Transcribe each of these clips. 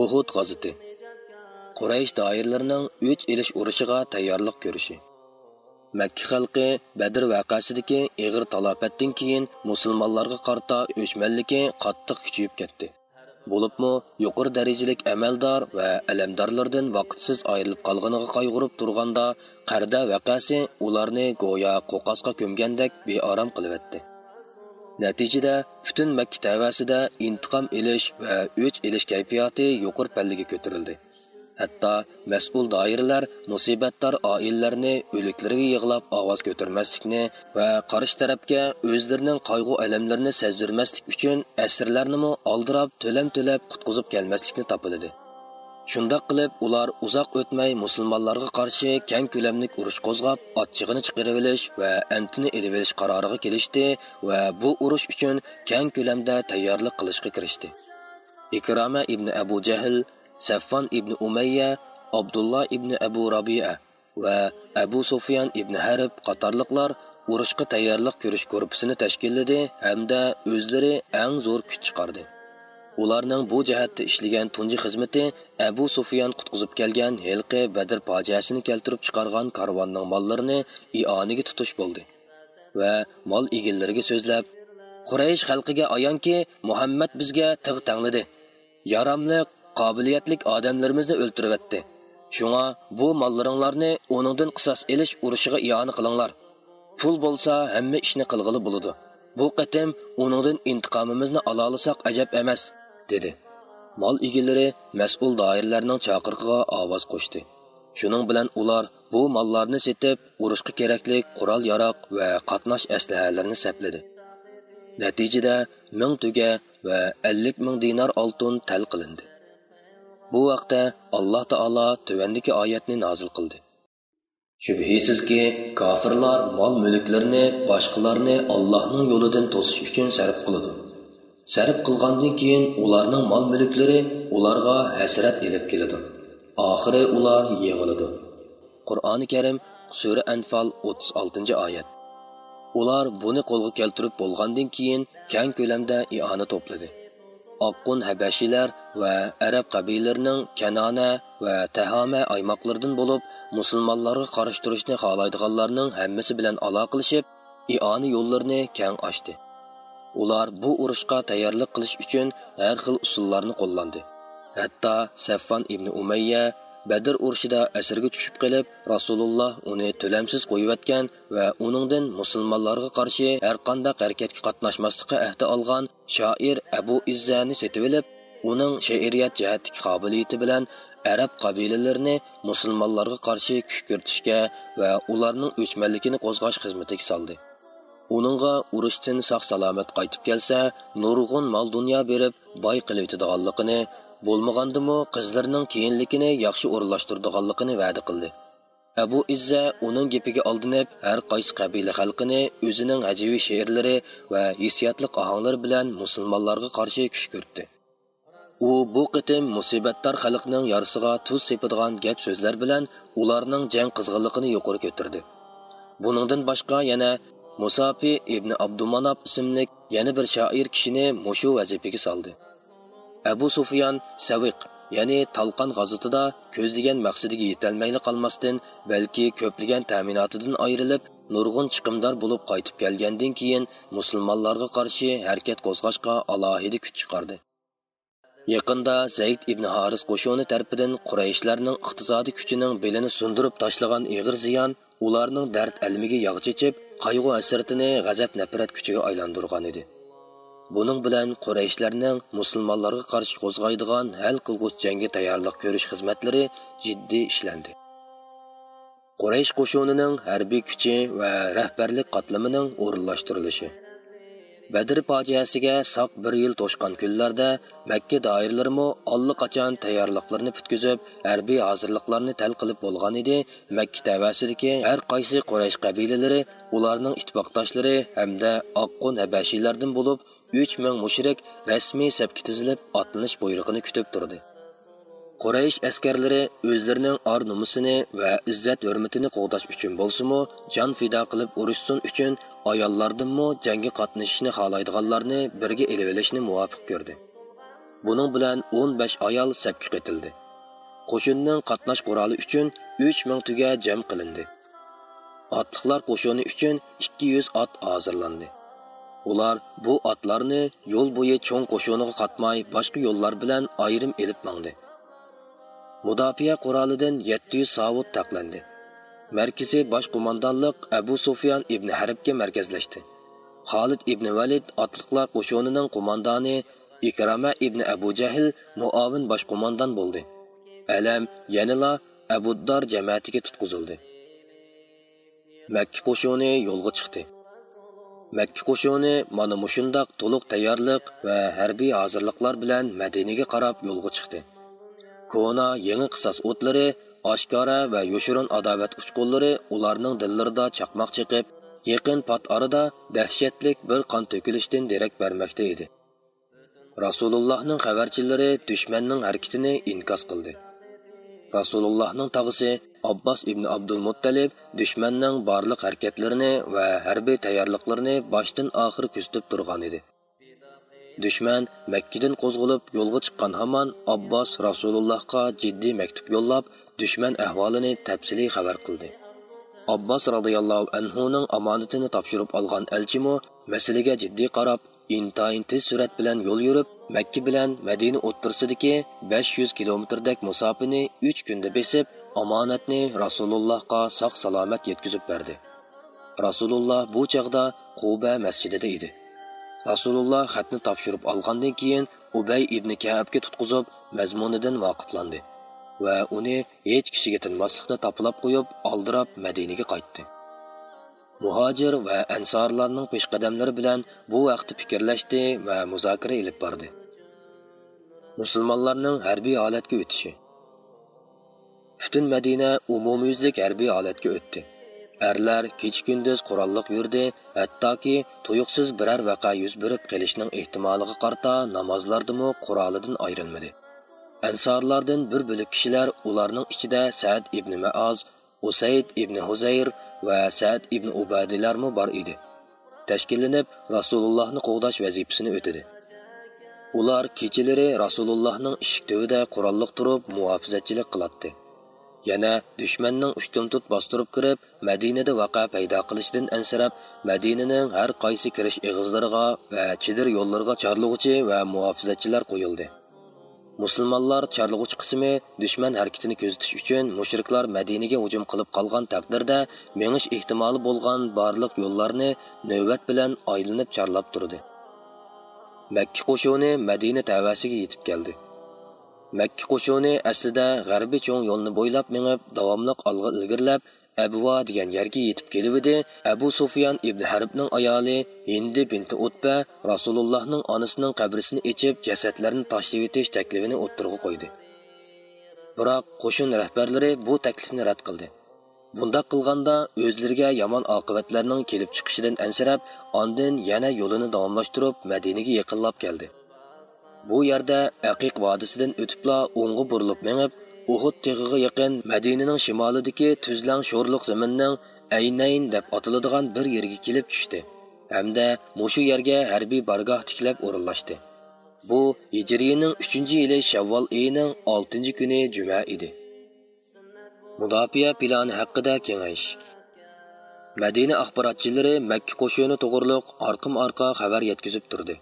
Uhud g'aziti. Quraysh doirlarining o'ch elish urushiga tayyorlik ko'rishi. Makka xalqi Badr voqeasidagi ig'ir talofatdan keyin musulmonlarga qarta o'chmanligi qattiq kuchayib ketdi. Bo'libmi, yuqori darajalik amaldor va alamdorlardan vaqtsiz ayrilib qolganiga qayg'urib turganda, qarda vaqasi ularni go'yo qo'qasqa ko'mgandek beorom qilib Natijada butun Makka tavasida intiqom elish va o'ch elish kayfiyati yuqori pallaga ko'tarildi. Hatto mas'ul doiralar musibatdor oilalarni o'liklariga yig'lab ovoz ko'tarmaslikni va qarish tarafga o'zlarining qayg'u alamlarini sezdirmaslik uchun asrlarni oldirab to'lam to'lab qutqizib kelmaslikni topildi. Shundoq qilib, ular uzoq o'tmay musulmonlarga qarshi keng ko'lamlik urush qo'zg'ab, otchig'ini chiqarib olish va antini elib olish qaroriga kelishdi va bu urush uchun keng ko'lamda tayyorlik qilishga kirishdi. Ikroma ibn Abu Jahl, Saffon ibn Umayya, Abdullah ibn Abu Rabi'a va Abu Sufyan ibn Harb qatorliqlar urushga tayyorlik ko'rish korpusini tashkilladi hamda o'zlari eng zo'r kuch chiqardi. Ularning bu jihatda ishlagan tunji xizmati Abu Sufyan qutqizib kelgan Hilqi Badr fojiasini keltirib chiqargan karvonning mollarini ioniga tutish bo'ldi. Va mol egillariga so'zlab, Quraysh xalqiga ayonki, Muhammad bizga tig' tanglidi Yaramli, qobiliyatli odamlarimizni o'ltiribdi. Shunga bu mollaringlarni uningdan qisos elish urushiga ioni qilinglar. Pul bo'lsa hamma ishni qilg'ili bo'ladi. Bu qatim uningdan intiqomimizni ola ajab emas. Dedi. Mol egalari mas'ul doirlarning chaqirig'iga ovoz qo'shdi. Shuning bilan ular bu mollarni setib urushga kerakli qurol yaroq va qatnash aslahalarini sapladi. Natijada ming tuga va ellik ming dinar oltin tal qilindi. Bu vaqtda alloh taolo tuvandagi oyatni nozil qildi. Shubhisizki kofirlar mol mulklarni boshqalarni allohning yo'lidan to'sish uchun sarf qiladi. Sarf qilgandan keyin ularning mol mulklari ularga hasrat elib keladi. Oxiri ular yig'iladi qur'oni karim sura anfal 36 oyat. Ular buni qo'lga keltirib bo'lgandan keyin kang ko'lamda iona to'pladi. Oqqun habashiylar va arab qabilalarining kanona va tahoma aymoqlaridan bo'lib musulmonlarga qarashtirishni xohlaydiganlarning hammasi bilan aloqalashib ioni yo'llarini kang ochdi. Ular bu urushga tayyorlik qilish uchun har xil usullarni qo'llandi. Hatto saffon ibn umayya badr urushida asirga tushib qilib rasululloh uni to'lamsiz qo'yiyotgan va uningdan musulmonlarga qarshi har qanday harakatga qatnashmaslikqa ahdi olgan shoir abu izzani setib olib uning she'riyat jihatdagi qobiliyati bilan arab qabilalarini musulmonlarga qarshi kuch kiritishga va ularning o'chmanligini qo'zg'ash xizmatiga soldi. Uningga urushdan sog' salomat қайтып kelsa nurg'un mol dunyo berib boy қылып етідіғанлықыны, болмағандымы қызларының кейінлікіні яқшы орынлаштырдығанлықыны вәді қылды. Әбу Изза оның гепіге алдынып, әр қайсы қабилі халқыны өзінің әжеви шеірлері вә есиятлық ахаңлар білән мұсылманларға қаршы күш көрді. u bu qitim musibatdor xalqning yarisiga tuz sepadigan gap so'zlar bilan ularning jang qizg'inligini yuqori ko'tardi buningdan boshqa yana Musafi ibn Abdumanab ismli yana bir shoir kishini mushu vazifaga soldi. Abu Sufyan Saviq, ya'ni Talqon g'azitida ko'zlagan maqsadiga yetolmayli qolmasdan, balki ko'pligan ta'minotidan ayrilib, nurg'un chiqimdor bo'lib qaytib kelgandan keyin musulmonlarga qarshi harakat qo'zg'ashga alohida kuch chiqardi. Yaqinda Zayd ibn Haris qo'shoni tarafidan Qurayshlarning iqtisodiy kuchining belini sundirib tashlagan ig'ir ziyon ularning dard almiga yog' chechib, qayg'u hasratini g'azab nafrat kuchiga aylantirgan edi. Buning bilan qurayshlarning musulmonlarga qarshi qo'zg'aydigan hal qilg'uch jangga tayyorlik ko'rish xizmatlari jiddiy ishlandi. Quraysh qo'shunining harbiy kuchi va rahbarlik qatlamining o'rinlashtirilishi. Badr сақ бір bir yil to'shqan kunlarda Makka аллы қачан tayyorliqlarni пүткізіп, harbiy азырлықларыны тәл қылып bo'lgan edi. Makka тәвәсідіке har qaysi Quraysh qabilalari, ularning итбақташлары hamda аққон habashiylardan bo'lib 3000 mushrik rasmiy safga tizilib otlanish buyrug'ini kutib turdi. Quraysh askarlari o'zlarining or nomusini va izzat hurmatini qo'g'dash uchun bo'lsa-mu, jon fido qilib urushsin uchun ayollardanmi jangga qatnashishni xohlaydiganlarni birga elib olishni muvofiq ko'rdi. Buning bilan 15 ayol sapga qetildi qo'shinning qatnash quroli uchun 3000 tuga jam qilindi. Otliqlar qo'shini uchun 200 ot hozirlandi. Ular bu otlarni yo'l bo'yi cho'ng qo'shiniga qatmay boshqa yo'llar bilan ayrim elib mangdi. Mudofaa qurolidan 700 savut taqlandi. Markazi bosh qo'mondonlik abu sufyan ibn harbga markazlashdi. Xolid ibn valid otliqlar qo'shonining qo'mondoni ikrama ibn abu jahl muavin bosh qo'mondon bo'ldi. Alam yanila abuddor jamoatiga tutqizildi. Makka qo'shoni yo'lga chiqdi. Makka qo'shoni mana mushundoq to'liq tayyorlik va harbiy hozirliklar bilan madinaga qarab yo'lga chiqdi. Kona yangi qisos o'tlari oshkora va yoshirin adovat uchqunlari ularning dillarida chaqmoq chiqib yaqin pat orada dahshatlik bir qon to'kilishdan derak bermoqda edi. Rasulullohning xabarchilari dushmanning harakatini inkos qildi. Rasulullohning tog'isi abbos ibn abdul muttalib dushmanning barliq harakatlarini va harbiy tayyorliqlarini boshdan oxir kuzatib turgan edi. Dushman makkadan qo'zg'olib yo'lga chiqqan hamon abbos rasulullohga jiddiy maktub yo'llab dushman ahvolini tafsiliy xabar qildi. Abbos roziyallohu anhuning omonatini topshirib olgan elchimi masalaga jiddiy qarab intayin tez surat bilan yo'l yurib makka bilan madina o'ttirsidagi 500 kilometrdek musofani 3 kunda besib omonatni rasulullohga sog' salomat yetkazib berdi. Rasululloh bu chog'da quba masjidida edi. Rasululloh xatni topshirib olgandan keyin ubay ibn kabga tutqizib mazmunidan voqiflandi va uni hech kishiga tinmaslikni topilab qo'yib oldirab madinaga qaytdi. Muhojir va ansorlarning peshqadamlari bilan bu vaqtda fikrlashdi va muzokara ilib bordi. Musulmonlarning harbiy holatga o'tishi. Butun madina umumyuzlik harbiy holatga o'tdi. Erlar kech kunduz qurolliq yurdi hattoki tuyuqsiz biror vaqa yuz berib qilishning ehtimoliga qarta namozlardimi qurolidan ayrilmadi. Ansorlardan bir bo'lik kishilar ularning ichida sad ibn maoz usayd ibn huzayr va sad ibn ubadilarmi bor edi. Tashkillanib rasulullohni qo'g'dash vazifasini o'tadi. Ular kechalari rasulullohning eshik tubida qurolliq turib muhofizatchilik qiladi yana dushmanning uchdan tut bostirib kirib madinada vaqa paydo qilishdan ansirab madinaning har qaysi kirish ig'izlariga va chidir yo'llarga chorlug'uchi va muhofizatchilar qo'yildi. Musulmonlar charlig'uch qismi dushman harakatini kuzatish uchun mushriklar madinaga hujum qilib qolgan taqdirda mengish ehtimoli bo'lgan barliq yo'llarni navbat bilan aylanib charlab turdi. Makka qo'shuni madina tavasiga yetib keldi. Makka qo'shuni aslida g'arbiy cho'ng yo'lni bo'ylab mengib davomliq olg'a ilgirlab abuva degan yerga yetib keluvdi abu sufyan ibn harbning ayoli endi binti utba rasulullohning onasining qabrisini ichib jasadlarni tashlab etish taklifini o'ttirg'a qo'ydi. Biroq qo'shin rahbarlari bu taklifni rad qildi. Bundoq qilganda o'zlariga yomon oqibatlarning kelib chiqishidan ansirab ondin yana yo'lini davomlashtirib madinaga yaqinlab keldi. Bu yerda aqiq vodisidan o'tibla o'ng'i burilib mengib uhud tig'iga yaqin madinaning shimolidagi tuzlang sho'rliq zaminning aynayn deb atiladigan bir yerga kelib tushdi hamda mushu yerga harbiy bargoh tiklab o'rinlashdi. Bu hijriyaning 3 yili shavvol oyining 6 kuni juma edi. Mudofiya plani haqida kengayish. Madina axborotchilari makka qo'shini to'g'riliq orqim orqa xabar yetkazib turdi.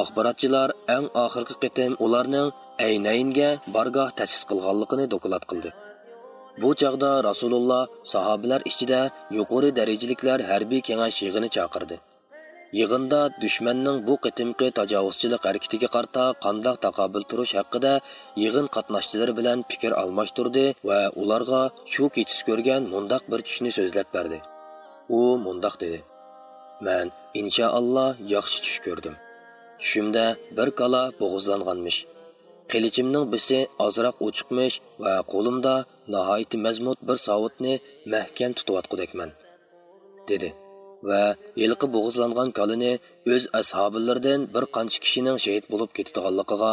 Axborotchilar eng oxirgi qitim ularning aynayinga bargoh ta'sis qilganligini doklad qildi. Bu chog'da rasululloh sahobalar ichida yuqori darajaliklar harbiy kengash yig'ini chaqirdi. Yig'inda dushmanning bu qitimqi tajovuzchilik harakatiga qarta qandoq taqobil turish haqida yig'in qatnashchilari bilan fikr almashtirdi va ularga shu kechis ko'rgan mundoq bir tushni so'zlab berdi. U mundoq dedi. Man inshaalloh yaxshi tush ko'rdim. Tushimda bir kala bo'g'izlanganmish. Qilichimning bisi ozroq o'chiqmish va qo'limda nihoyatda mazmut bir savutni mahkam tutayotgudekman dedi va yilqi bo'g'izlangan kolini o'z ashobilaridan bir qancha kishining shahid bo'lib ketadiganligiga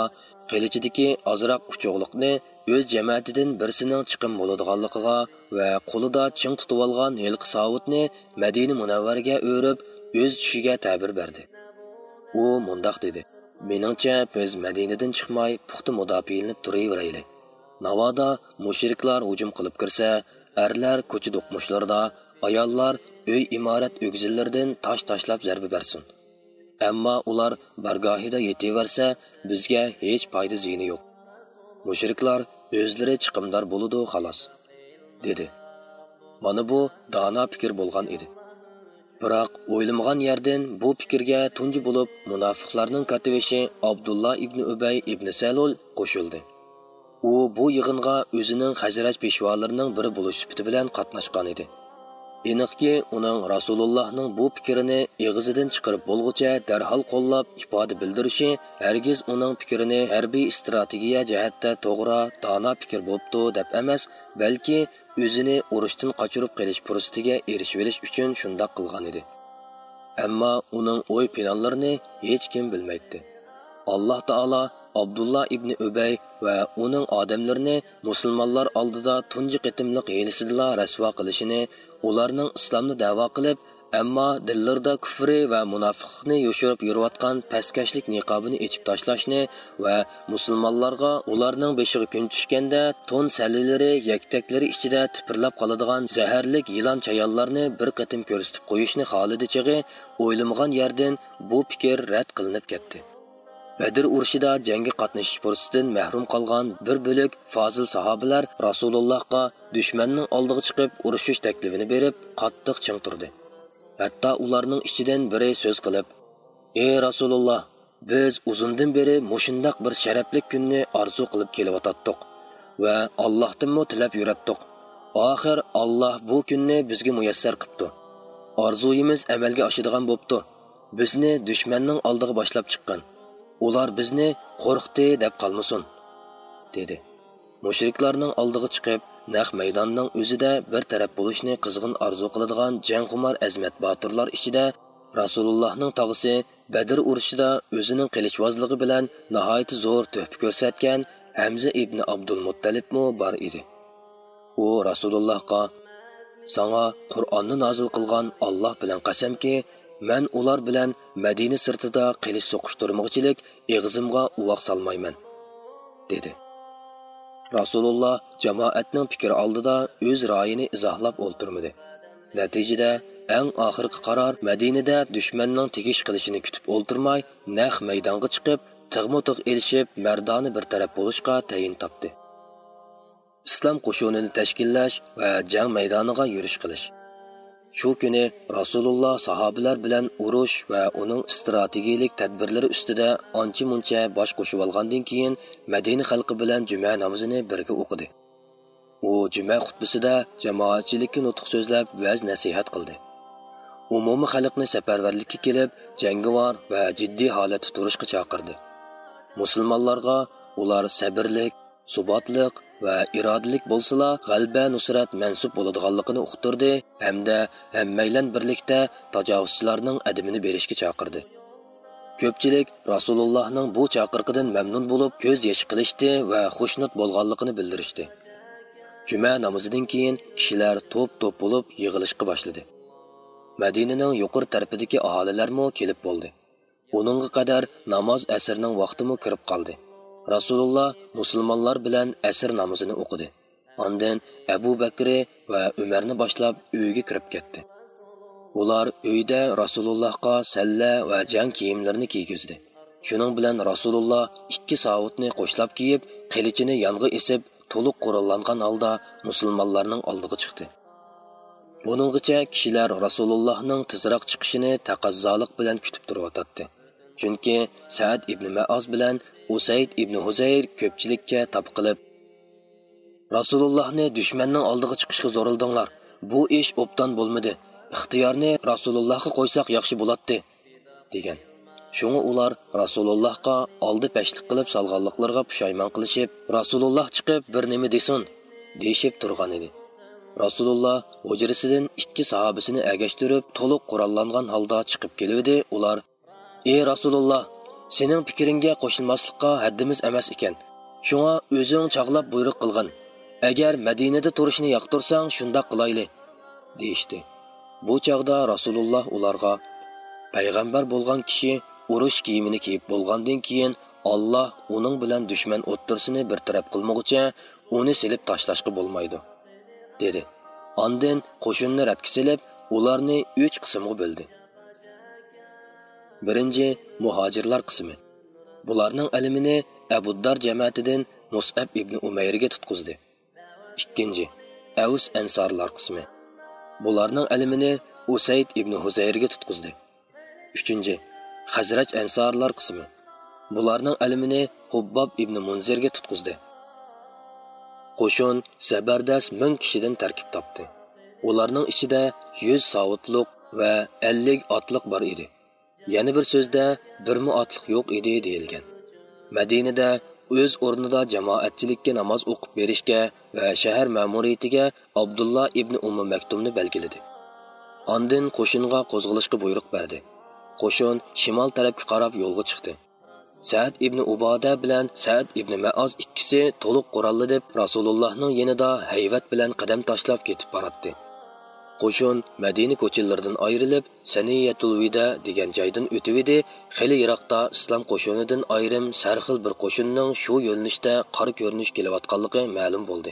qilichidagi ozroq uchoqliqni o'z jamoatidan birsining chiqim bo'ladiganligiga va qo'lida ching tutib olgan yilqi savutni madina munavvarga o'rib o'z tushiga ta'bir berdi. U mundoq dedi. Meningcha biz madinadan chiqmay puxta mudofaalanib turaverayli navoda mushriklar hujum qilib kirsa erlar ko'cha do'qmushlarda ayollar uy imorat o'gzillaridan tosh tashlab zarba bersin. Ammo ular bargohida yetaversa bizga hech foyda zini yo'q. Mushriklar o'zlari chiqimdor bo'ludi xolos dedi. Mana bu dono fikr bo'lgan edi. Biroq o'ylamagan yerdan bu fikrga tunji bo'lib munofiqlarning kativishi abdulla ibn ubay ibn salul qo'shildi. U bu yig'inga o'zining hajraj peshvolarining biri bo'lish sifati bilan qatnashgan edi. Aniqki uning rasulullohning bu fikrini eg'izidan chiqarib bo'lg'ucha darhol qo'llab ifoda bildirishi hargiz uning fikrini harbiy strategiya jihatda to'g'ri dono fikr bo'pti deb emas balki o'zini urushdan qochirib qilish fursatiga erishib olish uchun shundoq qilgan edi. Ammo uning o'y planlarini hech kim bilmaydi. Alloh taolo abdulloh ibn ubay va uning odamlarini musulmonlar oldida tunji qitimliq yenisidila rasvo qilishini ularning islomni da'vo qilib ammo dillarda kufri va munofiqlikni yo'shirib yurayotgan pastkashlik niqobini echib tashlashni va musulmonlarga ularning beshiga kun tushganda to'n salilari yaktaklari ichida tipirlab qoladigan zaharlik yilon chayonlarni bir qatim ko'rsatib qo'yishni xohladi chig'i o'ylamagan yerdan bu fikr rad qilinib ketdi Badr urushida jangga qatnashish fursatidan mahrum qolgan bir bo'lik fozil sahobalar Rasulullohga dushmanning oldiga chiqib urushish taklifini berib, qattiq ching turdi. Hatto ularning ichidan biri so'z qilib: "Ey Rasululloh, biz uzundan beri mushundoq bir sharafli kunni orzu qilib kelyotdik va Allohdanmo tilab yuratdik. Oxir Alloh bu kunni bizga muyassar qildi. Orzuyimiz amalga oshadigan bo'pti. Bizni dushmanning oldiga boshlab chiqqan. ular bizni qo'rqdi deb qolmasin dedi mushriklarning oldiga chiqib naq maydonning o'zida bir taraf bo'lishni qizg'in orzu qiladigan jangxumar azmat botirlar ichida rasulullohning tog'isi badr urushida o'zining qilichvozligi bilan nihoyat zo'r tuhfa ko'rsatgan hamza ibn abdul muttalibmi bor edi u rasulullohga sanga qur'onni nozil qilgan olloh bilan qasamki man ular bilan Madina sirtida qilich so'qishtirmoqchilik eg'izimga uvoq solmayman, dedi. Rasululloh jamoatning fikri oldida o'z ra'yini izohlab o'ltirmadi. Natijada eng oxirgi qaror Madinada dushmanning tegish qilishini kutib o'ltirmay, naq maydonga chiqib, tig'mu-tig' elishib, mardoni bir taraf bo'lishga tayin topdi. islom qo'shinini tashkillash va jang maydoniga yurish qilish Shu kuni Rasululloh sahobalar bilan urush va uning strategik tadbirlari ustida ancha muncha bosh qo'shib olgandan keyin Madina xalqi bilan juma namozini birga o'qidi. U juma xutbasida jamoatchilikka nutq so'zlab vaz nasihat qildi. Umumiy xalqni safarvarlikka kelib, jangovar va jiddiy holatda turishga chaqirdi. Musulmonlarga ular sabrlik, subotliq va irodalik bo'lsala g'alba nusrat mansub bo'ladiganligini uqtirdi hamda hammaylan birlikda tajovuzchilarning adimini berishga chaqirdi. Ko'pchilik rasulullohning bu chaqirqidan mamnun bo'lib ko'z yosh qilishdi va xushnut bo'lganligini bildirishdi. Juma namozidan keyin kishilar to'p to'p bo'lib yig'ilishga boshladi. Madinaning yuqori tarafidagi aholilarmi kelib bo'ldi. Uningga qadar namoz asrning vaqtimi kirib qoldi. Rasululloh musulmonlar bilan asr namozini o'qidi. Ondan abu bakri va umarni boshlab uyga kirib ketdi. Ular uyda rasulullohga salla va jang kiyimlarini kiygizdi. Shuning bilan rasululloh ikki savutni qo'shlab kiyib qilichini yong'i esib to'liq qurollangan holda musulmonlarning oldiga chiqdi. Buninggacha kishilar rasulullohning tezroq chiqishini taqazzoliq bilan kutib turyotdi chunki saad ibn maoz bilan usayd ibn huzayr ko'pchilikka top qilib rasulullohni dushmanning oldiga chiqishga zo'rildinglar. Bu ish obdan bo'lmadi. Ixtiyorni rasulullohga qo'ysak yaxshi bo'ladi degan. Shunga ular rasulullohga oldi pashlik qilib solganliklariga pushaymon qilishib rasululloh chiqib bir nima desin deyishib turgan edi. Rasululloh hujrasidan ikki sahobisini agashtirib to'liq qurollangan holda chiqib keluvdi. Ular ey rasululloh sening fikringga qo'shilmaslikqa haddimiz emas ekan. Shunga o'zing chog'lab buyruq qilgin. Agar madinada turishni yoqtirsang shundoq qilayli deyishdi. Bu chog'da rasululloh ularga payg'ambar bo'lgan kishi urush kiyimini kiyib bo'lgandan keyin Alloh uning bilan dushman o'ttirsini bir taraf qilmoqcha uni silib tashlashga bo'lmaydi dedi. Ondan qo'shinni radga silib, ularni 3 qismga bo'ldi. Birinchi muhojirlar qismi. Bularning ilmini Abuddar jamoatidan Mus'ab ibn Umayrga tutqizdi. Ikkinchi Avs ansorlar qismi. Bularning ilmini Usayd ibn Huzayrga tutqizdi. Uchinchi Hazraj ansorlar qismi. Bularning ilmini Hubbob ibn Munzirga tutqizdi. qo'shin zabardas ming kishidan tarkib topdi ularning ichida yuz savutliq va ellik otliq bor edi yana bir so'zda birmi otliq yo'q edi deyilgan. Madinada o'z o'rnida jamoatchilikka namoz o'qib berishga va shahar ma'muriyatiga abdulloh ibn umi maktumni belgiladi. Ondan qo'shinga qo'zg'alishga buyruq berdi. Qo'shin shimol tarafga qarab yo'lga chiqdi. Sa'd ibn Uboda bilan Sa'd ibn Ma'oz ikkisi to'liq qurolli deb Rasulullohning yonida hayvat bilan qadam tashlab ketib boradi. Qo'shin Madina ko'chalaridan ayrilib, Saniyatul Vida degan joydan o'tib edi. Xili yiroqda islom qo'shinidan ayrim sarxil bir qo'shinning shu yo'nalishda qor ko'rinish kelayotganligi ma'lum bo'ldi.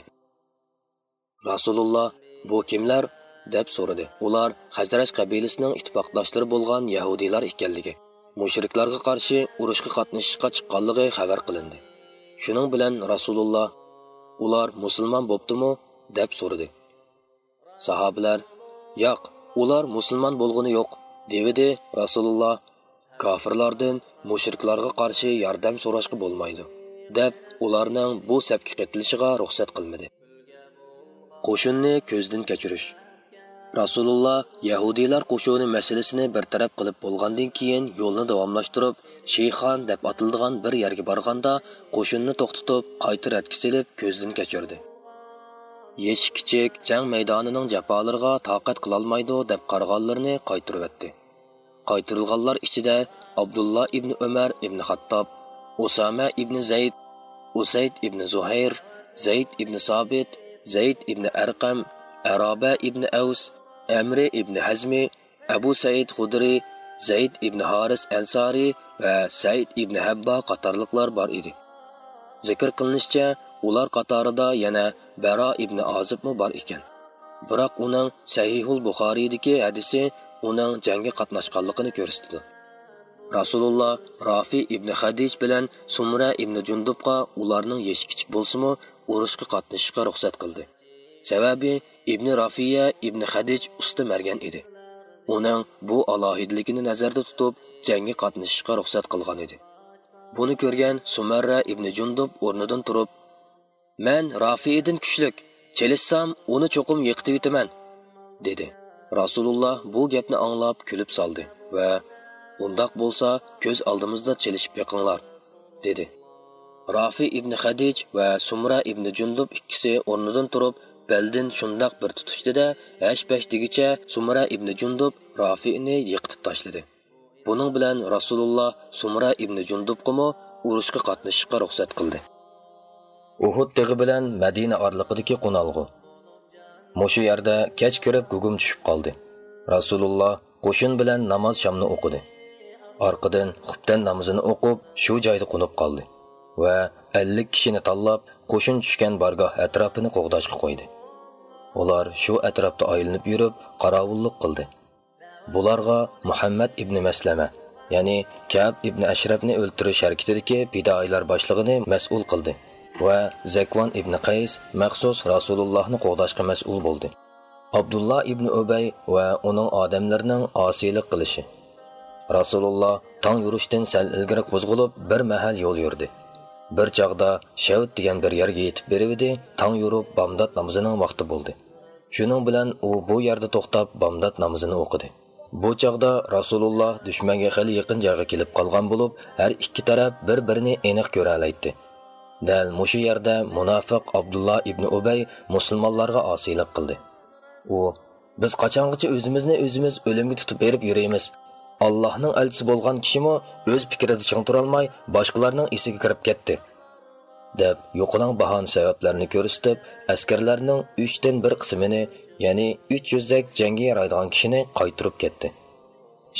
Rasululloh bu kimlar deb so'radi. Ular Hazrat qabilasining ittifoqdoshlari bo'lgan yahudiylar ekanligi. mushriklarga qarshi urushga qatnashishga chiqqanligi xabar qilindi shuning bilan rasululloh ular musulmon bo'ptimi deb so'radi sahobalar yo'q ular musulmon bo'lgani yo'q devidi rasululloh kofirlardan mushriklarga qarshi yordam so'rashga bo'lmaydi deb ularning bu sapga qetilishiga ruxsat qilmadi. Qo'shinni ko'zdan kechirish. Rasululloh yahudiylar qo'shuni masalasini bartaraf qilib bo'lgandan keyin yo'lni davomlashtirib sheyxon deb atiladigan bir yerga borganda qo'shinni to'xtatib qayta radga silib ko'zdan kechirdi. Yeshi kichik jang maydonining jafolariga toqat qilolmaydi deb qarg'onlarni qaytiribdi qaytirilganlar ichida abdulloh ibn umar ibn xattob usama ibn zayd usayd ibn zuhayr zayd ibn sobit zayd ibn arqam aroba ibn avs amri ibn Hazmi, Abu Said hudri Zayd ibn Haris Ansari va Said ibn Habba qatorliqlar bor edi. Zikr qilinishicha, ular qatorida yana Baro ibn ozibmi bor ekan. Biroq uning Sahihul Buxoriydagi hadisi uning jangga qatnashganligini ko'rsatdi. Rasululloh Rafi ibn Hadij bilan Sumra ibn Jundubga ularning yeshi kichik bo'lsa-mu, urushga qatnashishga ruxsat qildi. Sababi ibn rafiya ibn hadij usta margan edi uning bu alohidligini nazarda tutib jangga qatnashishga ruxsat qilgan edi buni ko'rgan sumarra ibn jundub o'rnidan turib man rafiidin kuchlik chelishsam uni cho'qim yiqitib yetaman dedi rasululloh bu gapni anglab kulib soldi va undoq bo'lsa ko'z oldimizda chelishib yiqinglar dedi rafi ibn hadij va sumra ibn jundub ikkisi o'rnidan turib Бәлдин shundoq bir tutishdi-da, hash-pash degicha Sumra ibn Jundub Rafi'ni yiqitib tashladi. Buning bilan Rasululloh Sumra ibn Jundubqimi urushga qatnashishga ruxsat qildi. Uhud tig'i bilan Madina orliqidagi qonalg'u. Mushu yerda kech kirib gugum tushib qoldi. Rasululloh qo'shin bilan namoz shamni o'qidi. Orqadan xubdan namozini o'qib, shu joyda qo'nib qoldi va 50 kishini tanlab qo'shin tushgan bargoh atrofini qo'g'dashga qo'ydi. ular shu atrofda aylanib yurib qorovullik qildi bularga muhammad ibn maslama ya'ni kab ibn ashrafni o'ltirish harakatidagi bidoiylar boshlig'ini mas'ul qildi va zakvon ibn qays maxsus rasulullohni qo'g'dashga mas'ul bo'ldi. Abdulloh ibn ubay va uning odamlarining osiylik qilishi. Rasululloh tong yurishdan sal ilgari qo'zg'olib bir mahal yo'l yurdi. Bir chog'da shavt degan bir yerga yetib berivdi tong yurib bomdod namozining vaqti bo'ldi. Shuning bilan u bu yerda to'xtab bomdod namozini o'qidi. Bu chog'da rasululloh dushmanga xili yaqin joyga kelib qolgan bo'lib har ikki taraf bir birini aniq ko'ra olaydi dal mushu yerda munofiq abdulloh ibn ubay musulmonlarga osiylik qildi u biz qachongacha o'zimizni o'zimiz o'limga tutib berib yuramiz allohning elchisi bo'lgan kishimi o'z fikrida ching turolmay boshqalarning esiga kirib ketdi deb yo'qilang bahon sabablarini ko'rsatib askarlarning uchdan bir qismini ya'ni uch yuzdak jangga yaraydigan kishini qaytirib ketdi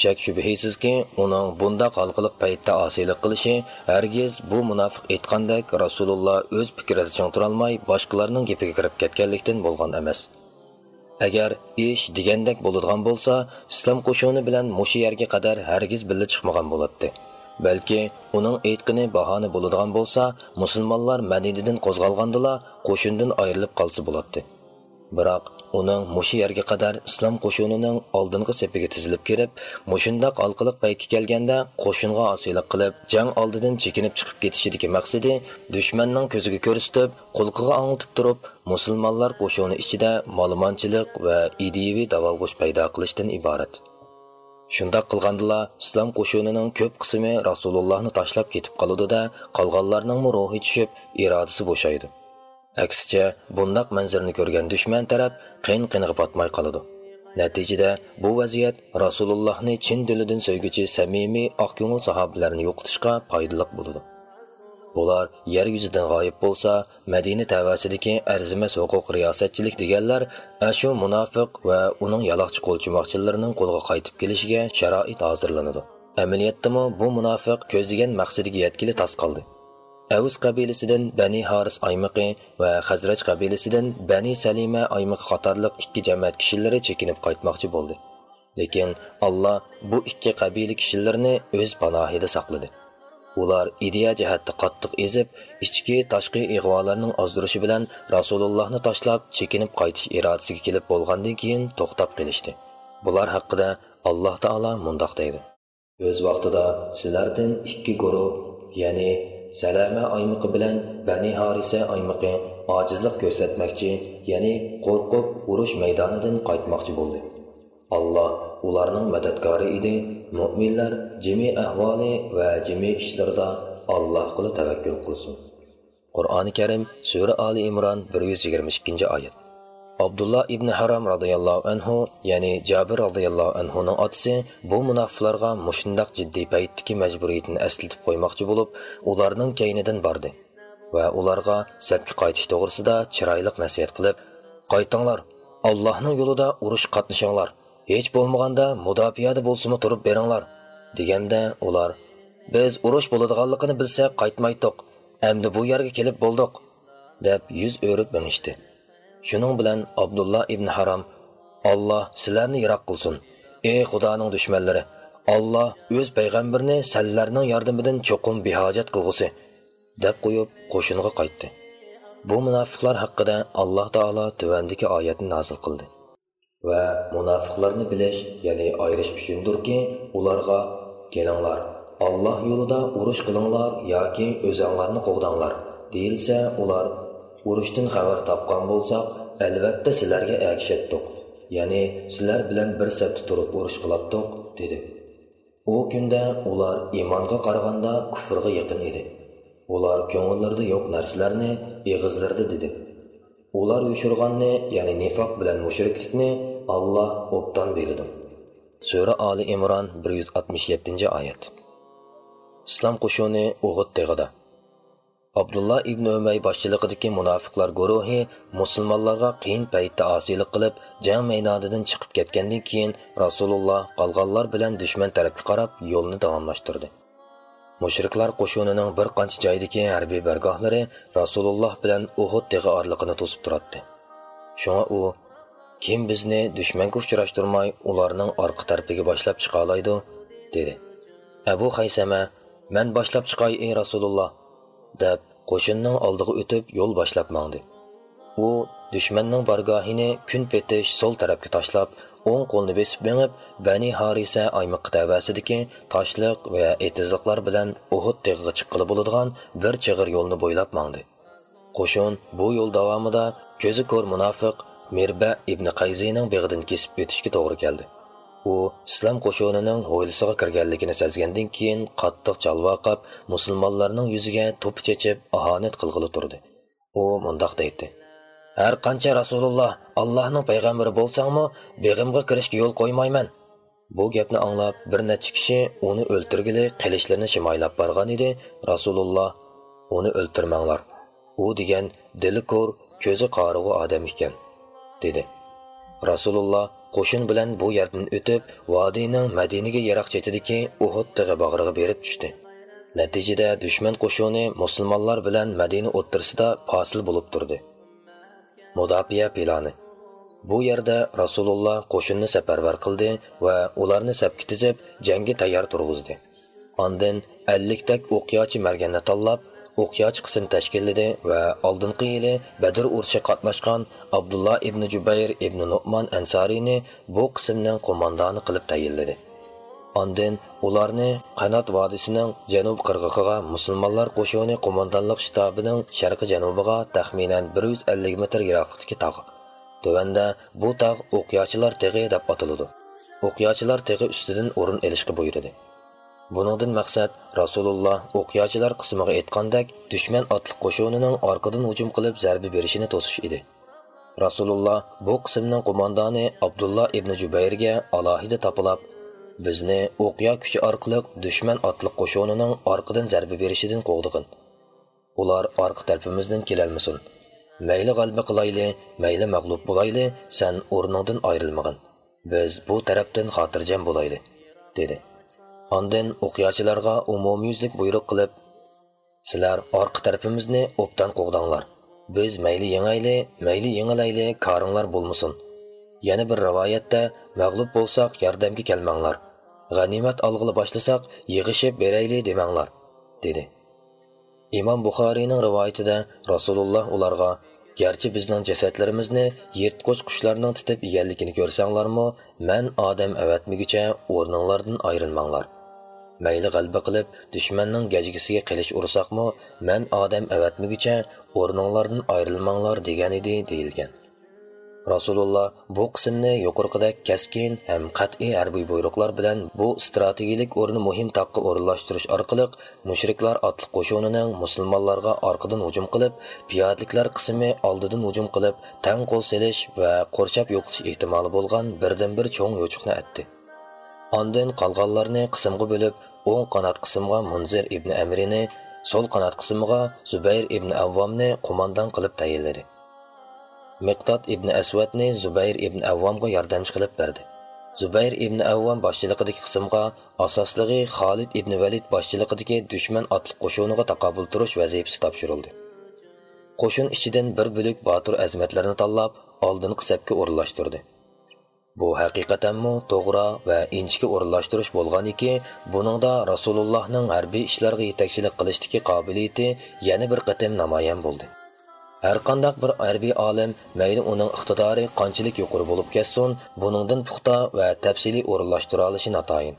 shak shubhisizki uning bunda halqiliq paytda osiylik qilishi hargiz bu munofiq aytgandek rasululloh o'z fikrida ching turolmay boshqalarning gapiga kirib ketganlikdan bo'lgan emas. Agar ish degandek bo'ladigan bo'lsa islom qo'shuni bilan mushu yerga qadar hargiz birga chiqmagan bo'ladi balki uning aytqini bahona bo'ladigan bo'lsa musulmonlar madinadan qo'zg'algandila qo'shindan ayrilib qolsa bo'ladi. Biroq uning mushu yerga qadar islom qo'shunining oldingi sepiga tizilib kelib mushundoq olqiliq payti kelganda qo'shinga osiylik qilib jang oldidan chekinib chiqib ketishidagi maqsadi dushmanning ko'ziga ko'rsatib qulqiga angitib turib musulmonlar qo'shuni ichida ma'lumotchilik va ideviy davolg'ush paydo qilishdan iborat shundoq qilgandila islom qo'shunining ko'p qismi rasulullohni tashlab ketib qoludida qolganlarning ruhi tushib irodasi bo'shaydi bundaq manzarni ko'rgan dushman taraf qiyin qiniga botmay qoladi. Natijada bu vaziyat Rasulullohni chin dilidan sevguchi samimiy oq ko'ngil sahobalarni yo'qotishga foydali bo'ladi. Bular yer yuzidan g'oyib bo'lsa, Madina tavasidagi arzimas huquq riyosatchilik deganlar ashu munofiq va uning yaloqchi qo'lchimoqchilarining qo'lga qaytib kelishiga sharoit hozirlanadi. Amaliyotda bu munofiq ko'zlagan maqsadiga yetkili tas qoldi. Әвіз qabilasidan bani horis oymiqi va Хазрач qabilasidan bani salima аймақы қатарлық ikki jamoat kishilari chekinib qaytmoqchi bo'ldi. Lekin Alloh bu ikki qabila kishilarini o'z panohida saqladi. Ular ideya jihatda qattiq ezib, ichki tashqi ig'volarning ozdirishi bilan Rasulullohni tashlab chekinib qaytish irodasiga kelib bo'lgandan keyin to'xtab qilishdi. Bular haqida Alloh taolo mundoq deydi: O'z vaqtida sizlardan ikki guruh, ya'ni salama oymiqi bilan bani horisa oymiqi ojizlik ko'rsatmoqchi ya'ni qo'rqib urush maydonidan qaytmoqchi bo'ldi. Alloh ularning madadkori edi. Mo'minlar jimi ahvoli va jimi ishlarda alloh qili tavakkul qilsin. Qur'oni karim sura oli imron bir yuz yigirma ikkinchi oyat. Abdulloh ibn haram roziyallohu anhu ya'ni jabir roziyallohu anhuning otasi bu munofiqlarga mushundoq jiddiy paytdagi majburiyatini eslatib qo'ymoqchi bo'lib ularning kaynidan bordi va ularga sabki qaytish to'g'risida chiroyli nasihat qilib qaytinglar allohning yo'lida urush qatnashinglar hech bo'lmaganda mudofiyada bo'lsinmi turib beringlar deganda ular biz urush bo'ladiganligini bilsak qaytmaydiq endi bu yerga kelib bo'ldik deb yuz o'rib minishdi shuning bilan abdulloh ibn harom olloh sizlarni yiroq qilsin ey xudoning dushmanlari olloh o'z payg'ambarini sanlarning yordamidan cho'qim behojat qilg'usi deb qo'yib qo'shinga qaytdi. Bu munofiqlar haqida alloh taolo tuvandagi oyatni nozil qildi. Va munofiqlarni bilish ya'ni ayirish uchundirki ularga kelinglar olloh yo'lida urush qilinglar yoki o'zinglarni qo'g'danglar deyilsa ular urushdan xabar topgan bo'lsak albatta sizlarga agishatdiq ya'ni sizlar bilan bir safda turib urush qilabdiq dedi. U kunda ular iymonga qaraganda kufrga yaqin edi. Ular ko'ngillarida yo'q narsalarni eg'izlarida dedi. Ular yushirganni ya'ni nifoq bilan mushriklikni olloh o'bdan biladi. Sura oli imron 167 oyat. Islom qo'shuni o'g'it teg'ida abdulla ibn umay boshchiligidagi munofiqlar guruhi musulmonlarga qiyin paytda osiylik qilib jang maydonidan chiqib ketgandan keyin rasululloh qolganlar bilan dushman tarafga qarab yo'lni davomlashtirdi. Mushriklar qo'shinining bir qancha joydagi harbiy bargohlari rasululloh bilan uhud deg'i orliqini to'sib turadi shunga u kim bizni dushmanga uchrashtirmay ularning orqa tarafiga boshlab chiqa oladi? dedi. Abu haysama man boshlab chiqay ey rasululloh. Deb qo'shinning oldiga o'tib yo'l boshlab mangdi u dushmanning bargohini kun petish so'l tarafga tashlab o'ng qo'lni besib mengib bani harisa oymiq tavasidagi toshliq va etizliqlar bilan uhud teg'iga chiqqili bo'ladigan bir chig'ir yo'lni bo'ylab mangdi. Qo'shin bu yo'l davomida ko'zi ko'r munofiq mirba ibn qayzining beg'idan kesib o'tishga to'g'ri keldi. U islom qo'shonining hovlisiga kirganligini sezgandan keyin qattiq chalvoqab musulmonlarning yuziga to'pi chechib ahonat qilg'ili turdi. U mundoq deydi. Har qancha rasululloh allohning payg'ambari bo'lsangmi beg'imga kirishga yo'l qo'ymayman. Bu gapni anglab bir necha kishi uni o'ltirgili qilichlarini shimoylab borgan edi. Rasululloh uni o'ltirmanglar. U degan dili ko'r ko'zi qorig'u odam ekan dedi. Rasululloh qo'shin bilan bu yerdan o'tib vodiyning madinaga yaroq chetidagi uhud tig'i bag'riga berib tushdi. Natijada dushman qo'shini musulmonlar bilan madina o'ttirisida posil bo'lib turdi. Mudofaa plani. Bu yerda rasululloh qo'shinni safarbar qildi va ularni sapga tizib jangga tayyor turg'izdi. Ondan 50 tak o'qyochi marganni tanlab, o'qiyoch qism tashkilladi va oldingi yili Badr urushi qatnashgan abdulla ibn Jubayr ibn Nu'man Ansariyni bu qismning qo'mondoni qilib tayinladi. Ondan ularni Qanot vodisining janub qirg'og'iga musulmonlar qo'shini qo'mondonlik shtabining sharqi janubiga taxminan 150 metr yiroqlikdagi tog'. Tuvanda bu tog' o'qyochilar tig'i deb ataladi. O'qyochilar tig'i ustidan o'rin olishga buyurdi. Buningdan maqsad Rasululloh o'qiyachilar qismiga aytgandek, dushman otliq qo'shonining orqadan hujum qilib zarba berishini to'sish edi. Rasululloh bu qismning qo'mondoni Abdullah ibn Jubayrga alohida topilib, bizni o'qiya kuchi orqali dushman otliq qo'shonining orqadan zarba berishidan qo'g'dig'in. Ular orqa tarafimizdan kelalmasin. Mayli g'alba qilayli, mayli mag'lub bo'layli, sen o'rningdan ayrilmag'in. Biz bu tarafdan xotirjam bo'layli, dedi. Ondan o'qiyachilarga umumyuzlik buyruq qilib, sizlar orqa tarafimizni obdan qo'g'danglar. Biz mayli yengayli, mayli yengilayli koringlar bo'lmasin. Yana bir rivoyatda mag'lub bo'lsak yordamga kelmanglar. G'animat olg'ili boshlasak yig'ishib berayli demanglar, dedi. Imom Buxoriyning rivoyatida Rasululloh ularga garchi bizning jasadlarimizni yirtqich qushlarning titib yeganligini ko'rsanglarmi, men odam avatmigicha o'rninglardan ayrilmanglar. Mayli g'alba qilib dushmanning gajgisiga qilish ursaqmi man odam avatmigicha o'rninglardan ayrilmanglar degan edi deyilgan. Rasululloh bu qismni yuqorqida kaskin ham qat'iy harbiy buyruqlar bilan bu strategik o'rni muhim taqqa o'rinlashtirish orqali mushriklar otliq qo'shinining musulmonlarga orqadan hujum qilib piyodaliklar qismi oldidan hujum qilib tang qo'l selish va qo'rshab yo'qotish ehtimoli bo'lgan birdan bir cho'ng yo'chiqni atdi. Ondan qolganlarni qismga bo'lib o'ng qanot qismiga munzir ibn amrini so'l qanot qismiga zubayr ibn avvomni qo'mondon qilib tayinladi. Miqdod ibn asvadni zubayr ibn avvomga yordamchi qilib berdi. Zubayr ibn avvom boshchiligidagi qismga asosligi xolid ibn valid boshchiligidagi dushman otliq qo'shuniga taqobil turish vazifasi topshirildi. Qo'shin ichidan bir bo'lik botir azmatlarni tanlab oldingi safga o'rinlashtirdi. Bu haqiqatanmi to'g'ri va inchki o'rinlashtirish bo'lganiki, buningda Rasulullohning harbiy ishlarga yetakchilik qilishdagi qobiliyati yana bir qatam namoyon bo'ldi. Har qandaq bir harbiy olim mayli uning iqtidori qanchalik yuqori bo'lib ketsin, buningdan puxta va tafsiliy o'rinlashtira olishi notayin.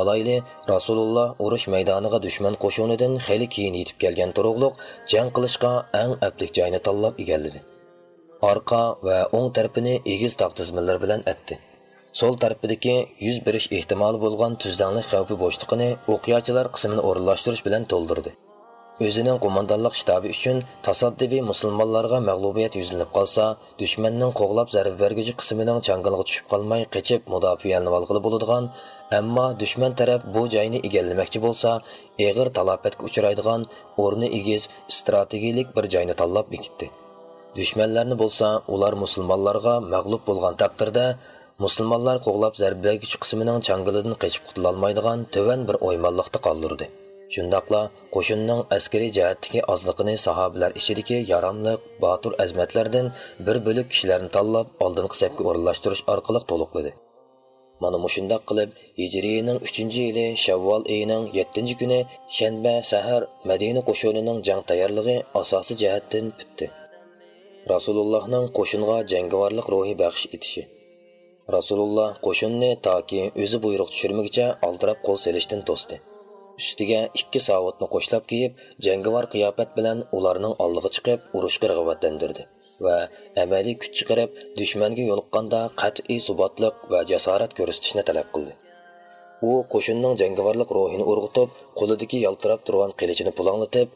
Alayli Rasululloh urush maydoniga dushman qo'shinidan xeyli keyin yetib kelgan turug'liq jang qilishga eng aplik joyni tanlab egalladi. Orqa va o'ng tarafini egiz tog' bilan atdi. So'l tarafidagi yuz berish ehtimoli bo'lgan tuzdanglik xavfi bo'shliqini o'qiyachilar qismini o'rinlashtirish bilan to'ldirdi. O'zining qo'mondonlik shtabi uchun tasoddifiy musulmonlarga mag'lubiyat yuzlanib qolsa dushmanning qo'g'lab zarba berguchi qismining changaliga tushib qolmay qechib mudofiyalanib olg'ili bo'ladigan ammo dushman taraf bu joyni egallamoqchi bo'lsa eg'ir talafotga uchraydigan o'rni egiz strategik bir joyni tanlab bekitdi dushmanlarni bo'lsa ular musulmonlarga mag'lub bo'lgan taqdirda musulmonlar qo'g'lab zarba kuch qismining changilidan qochib qutulolmaydigan tuvan bir o'ymonliqda qoldirdi. Shundoqla qo'shinning askariy jihatdagi ozliqini sahobalar ichidagi yaramliq botur azmatlardan bir bo'lik kishilarni tanlab oldingi safga o'rinlashtirish orqali to'liqladi. Mana mushundoq qilib hijriyaning uchinchi yili shavvol oyining yettinchi kuni shanba sahar madina qo'shinining jang tayyorligi asosiy jihatdan bitdi. Rasulullohning qo'shinga jangovarlik ruhi baxsh etishi. Rasululloh qo'shinni toki o'zi buyruq tushirmagicha oltirab qo'l selishdan to'sdi. Ustiga ikki savotni qo'shlab kiyib jangovar qiyofat bilan ularning oldiga chiqib urushga rag'batlantirdi va amaliy kuch chiqarib dushmanga yo'liqqanda qat'iy subotliq va jasorat ko'rsatishni talab qildi. U qo'shinning jangovarlik ruhini urg'itib qo'lidagi yaltirab turgan qilichini pulanglatib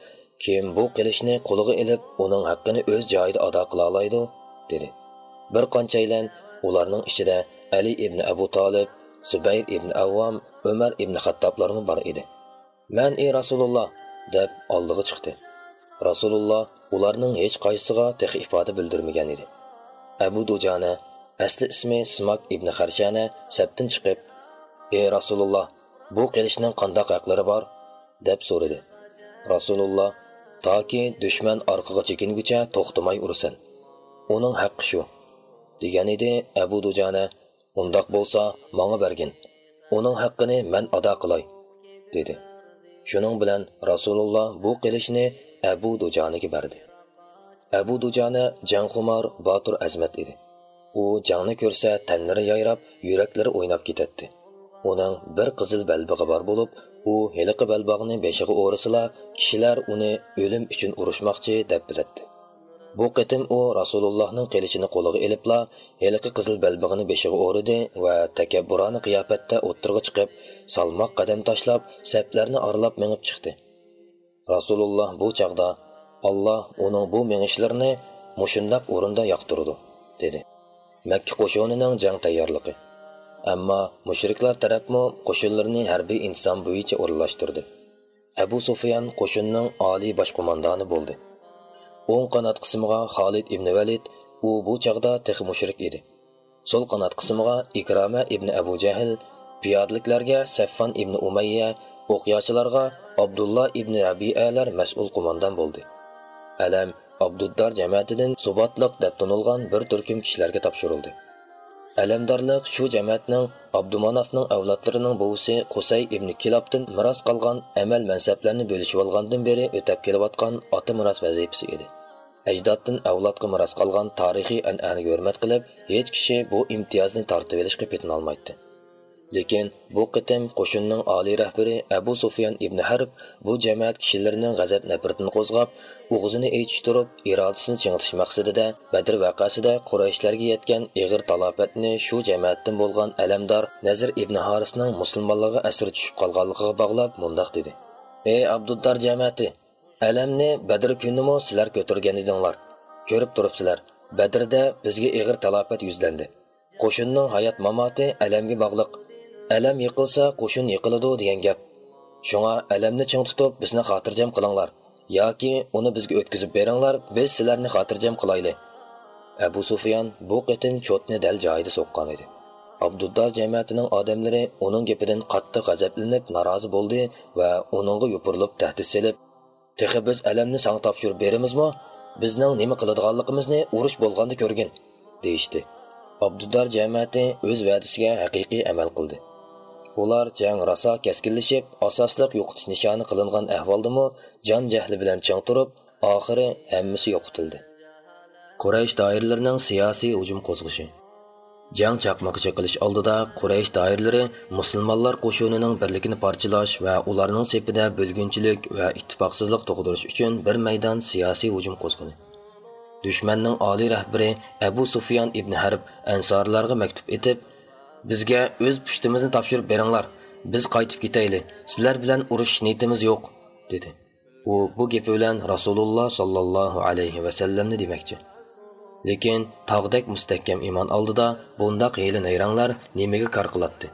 kim bu qilishni qo'liga ilib uning haqqini o'z joyida ado qila oladi dedi. Bir qancha ilan ularning ichida ali ibn abu tolib zubayr ibn avvom umar ibn hattoblarmi bor edi. Man ey rasululloh! deb oldiga chiqdi. Rasululloh ularning hech qaysisiga tex ifoda bildirmagan edi. Abu dujana asli ismi Simak ibn Xarshana sabtin chiqib, "Ey Rasululloh, bu qilishning qanday haqlari bor?" deb so'radi. Rasululloh toki dushman orqaga chekinguncha to'xtamay ursin. Uning haqqi shu. degan edi Abu Dujana, undoq bo'lsa, menga bergin. Uning haqqini men ado qilay." dedi. Shuning bilan Rasululloh bu qilishni Abu Dujanaga berdi. Abu Dujana jangxumor, botir azmat edi. u jangni ko'rsa tanlari yayrab yuraklari o'ynab ketadi uning bir qizil balbig'i bor bo'lib u heliqi balbog'ni beshig'i o'risila kishilar uni o'lim uchun urushmoqchi deb biladi bu qitim u rasulullohning qilichini qo'liga ilibla heliqi qizil balbig'ini beshig'i o'ridi va takabburona qiyofatda o'ttirg'i chiqib salmoq qadam tashlab saplarni oralab mingib chiqdi rasululloh bu chog'da alloh uning bu mingishlarini mushundoq o'rinda yoqtirdi dedi makka qo'shinining jang tayyorligi ammo mushriklar tarafmi qo'shinlarni harbiy inson bo'yicha o'rinlashtirdi. Abu sufyan qo'shinning oliy bosh qo'mondoni bo'ldi. O'ng qanot qismiga xolid ibn valid u bu chog'da tehi mushrik edi. So'l qanot qismiga ikroma ibn abu jahl piyodliklarga saffon ibn umayya o'qiyotchilarga abdulla ibn rabialar mas'ul qo'mondon bo'ldi. Alam abduddar jamoatidan subotliq deb tanilgan bir turkum kishilarga topshirildi alamdorliq shu jamoatning abdumanofning avlodlarining buvisi qusay ibn kilobdan miras qolgan amal mansablarni bo'lishib olgandan beri o'tab kelayotgan ota miros vazifasi edi. Ajdoddan avlodga miras qolgan tarixiy an'anaga hurmat qilib hech kishi bu imtiyozni tortib olishga petinolmaydi lekin bu qitim qo'shinning oliy rahbari abu sufyan ibn harb bu jamoat kishilarining g'azab nafratini qo'zg'ab o'g'zini echishtirib irodasini chingitish maqsadida badr vaqasida qurayshlarga yetgan ig'ir talofatni shu jamoatdan bo'lgan alamdor nazir ibn harisning musulmonlarga asir tushib qolganligiga bog'lab mundoq dedi. Ey abduddar jamoati alamni badr kunimi sizlar ko'targan edinglar. Ko'rib turibsizlar badrda bizga ig'ir talofat yuzlandi. Qo'shinning hayot mamoti alamga bog'liq. Alam yiqilsa qo'shin yiqiladi degan gap. Shunga alamni ching tutib bizni xotirjam qilinglar. Yoki uni bizga o'tkazib beringlar biz sizlarni xotirjam qilayli abu sufyan bu qitim cho'tni dal joyida so'qqan edi. Abduddor jamiyatining odamlari uning gapidan qattiq g'azablanib norozi bo'ldi va uningga yupurilib tahdid selib texi biz alamni sang topshirib beramizmi bizning nima qiladiganligimizni urush bo'lganda ko'rgin deyishdi. Abduddor jamiyati o'z va'dasiga haqiqiy amal qildi. Ular jang raso keskinlashib asosliq yo'qotish nishoni qilingan ahvoldami jon jahli bilan chang turib oxiri hammasi yo'qotildi. Quraysh doiralarining siyosiy hujum qo'zg'ishi. Jang chaqmoqcha qilish oldida quraysh doiralari musulmonlar qo'shunining birligini parchalash va ularning sepida bo'lgunchilik va ittifoqsizlik tug'dirish uchun bir maydon siyosiy hujum qo'zg'adi dushmanning oliy rahbari abu sufyon ibn harb ansorlarga maktub etib bizga o'z pushtimizni topshirib beringlar. Biz qaytib ketayli sizlar bilan urushish niyatimiz yo'q dedi. U bu gapi bilan rasululloh sollallohu alayhi vasallamni demoqchi. Lekin tog'dek mustahkam iymon oldida bundoq hiyli nayranglar nimaga kar qiladi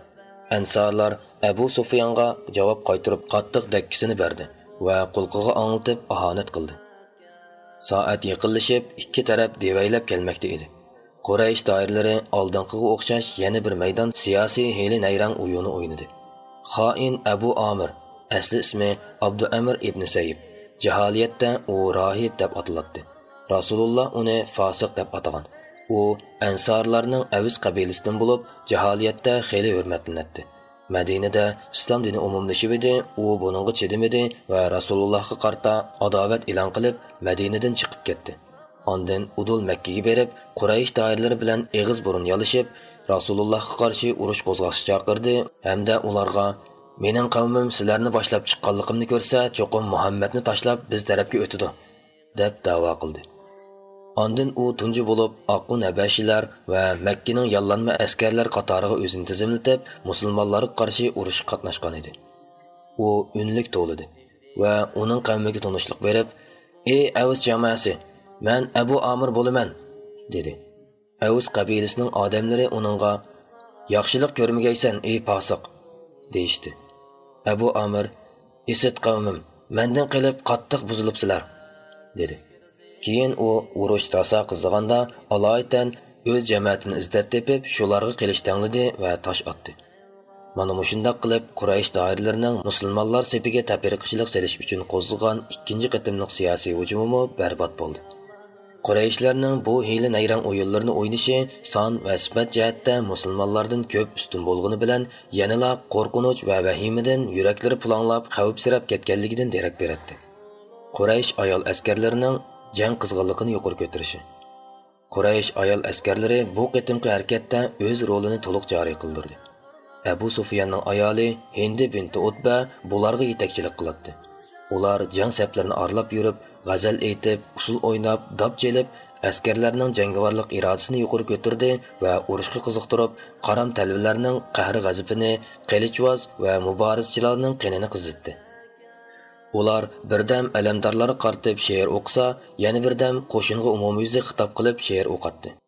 ansorlar abu sufyonga javob qaytirib qattiq dakkisini berdi va qulqiga anglatib ahonat qildi. Soat yaqinlashib ikki taraf devaylab kelmoqda edi. Quraysh doiralari oldinqiga o'xshash yana bir maydon siyosiy heli nayrang o'yini o'ynadi. Xoin abu Amir, asli ismi abdu amir ibn Sayyib, jaholiyatda u rohib deb ataladi. Rasululloh uni fosiq deb atagan. U ansorlarning aviz qabilasidan bo'lib jaholiyatda xeyli hurmatlanadi madinada islom dini umumlashib edi u buningga chidamidi va rasulullohga qarta adovat e'lon qilib madinadan chiqib ketdi. Ondan Udul Makkaga berib, Quraysh doiralari bilan eg'iz burun yalishib, Rasulullohga qarshi urush qo'zg'ashga chaqirdi hamda ularga Mening qavmim sizlarni boshlab chiqqanligimni ko'rsa, cho'qim Muhammadni tashlab biz tarafga o'tidi, deb da'vo qildi. Ondan u tunji bo'lib Oqqun Abashilar va Makkaning yollanma askarlar qatoriga o'zini tizimlatib, musulmonlarga qarshi urush qatnashgan edi. U unlik to'lidi va uning qavmiga tunishlik berib, "Ey Avs jamoasi, man abu amir bo'laman dedi avus qabilasining odamlari uningga yaxshilik ko'rmagaysan ey posiq deyishdi abu amir isit qavmim mandan qilib qattiq buzilibsizlar dedi keyin u urush rosa qizig'anda aloyitan o'z jamoatini izlab tepib shularga qilish tangladi va tosh otdi mana mushundoq qilib quraysh doiralarining musulmonlar sepiga tafriqchilik selish uchun qo'zg'agan ikkinchi qatimliq siyosiy hujumi barbod bo'ldi qurayishlarning bu hiyla nayrang o'yinlarini o'ynashi son va sifat jihatda musulmonlardan ko'p ustun bo'lgani bilan yanala qo'rqinch va vahimadan yuraklari pulanglab xavfsirab ketganligidan derak beradi quraysh ayol askarlarining jang qizg'inligini yuqori ko'tarishi. Quraysh ayol askarlari bu qitimqi harakatda o'z rolini to'liq joriy qildirdi. Abu sufyanning ayoli hindi binti utba bularga yetakchilik qildi. ular jang saplarini arlab yurib g'azal aytib usul o'ynab dab chelib askarlarning jangovarlik irodasini yuqori ko'tardi va urushga qiziqtirib qaram talvalarning qahri g'azabini qilichvoz va muborizchilarning qinini qizitdi. Ular birdam alamdorlarga qartib she'r o'qisa yana birdam qo'shinga umumyuzlik xitob qilib she'r o'qatdi